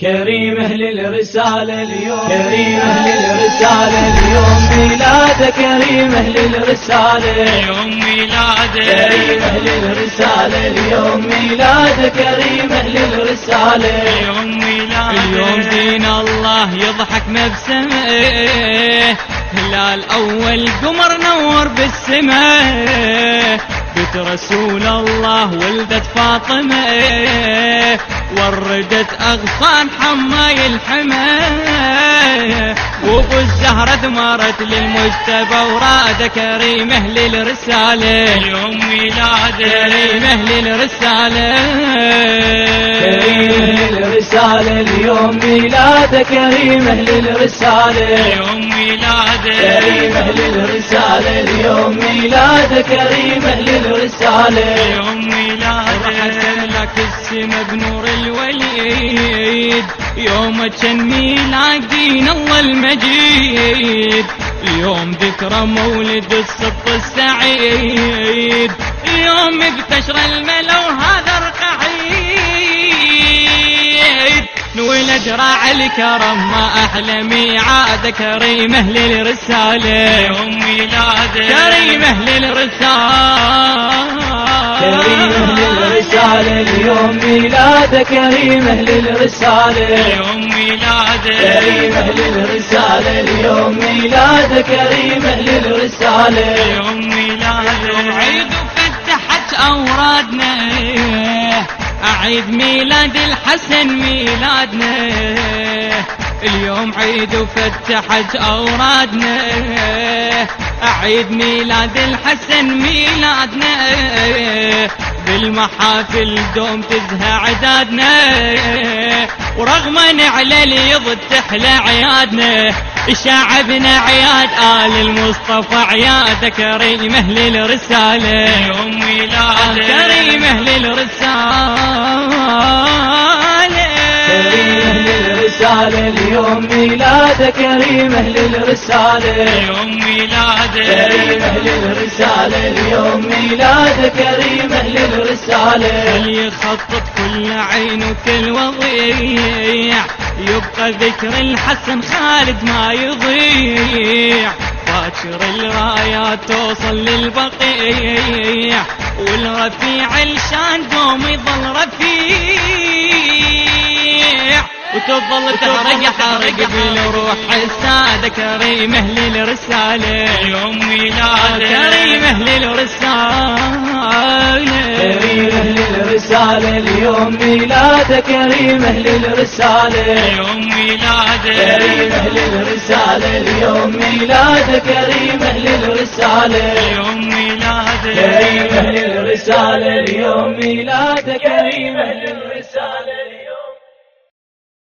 كريم أهل الرسالة اليوم. كريم أهل الرسالة اليوم. ميلاده كريم أهل الرسالة. يوم ميلاده كريم أهل الرسالة اليوم. ميلاده كريم أهل الرسالة. يوم ميلاده اليوم دين الله يضحك بسمه هلال أول قمر نور بالسماء. رسول الله ولدت فاطمة وردت أغصان حماي الحمى وأبو الزهرة ثمرت للمجتبى وراد كريمه للرسالة. يوم ميلاده كريمه للرسالة. كريمه للرسالة اليوم ميلاده كريمه للرسالة. يوم ميلاده كريمه للرسالة. اليوم ميلاده كريمه للرسالة. يوم ميلاده لك السما بنور الوليد. يوم كان ميلاد دين الله المجيد. اليوم ذكرى مولد الصف السعيد. اليوم بتشر الملا وهذا رقعيد راعي الكرم ما أحلى ميعاد كريمه للرساله يوم ميلاده كريمه للرساله كريمه للرسالة اليوم ميلاده كريمه للرسالة يوم ميلاده كريمه للرسالة اليوم ميلاده كريمه للرسالة يوم ميلاده عيد فتحت أورادنا. أعيد ميلاد الحسن ميلادنا. اليوم عيد وفتحت أورادنا. أعيد ميلاد الحسن ميلادنا. بالمحافل دوم تزهى عدادنا. ورغما على اليض تحلى عيادنا شعبنا عياد آل المصطفى عياد كريمه للرسالة يوم ميلاده. كريمه للرسالة كريمه للرسالة اليوم ميلاده. كريمه للرسالة يوم ميلاده. كريمه للرسالة اليوم ميلاده. كريمه للرسالة يخطط كل عين وكل وضيع يبقى ذكر الحسن خالد ما يضيع. باكر الرايات توصل للبقيع. والرفيع الشان دوم يظل رفيع. وتظل تحرق حرق بالروح السادة كريمه للرسالة يوم ميلاده كريمه للرسالة كريمه للرسالة اليوم ميلاده كريمه للرسالة يوم ميلاده كريمه للرسالة اليوم ميلاده كريمه للرسالة يوم ميلاده كريمه للرسالة اليوم ميلاده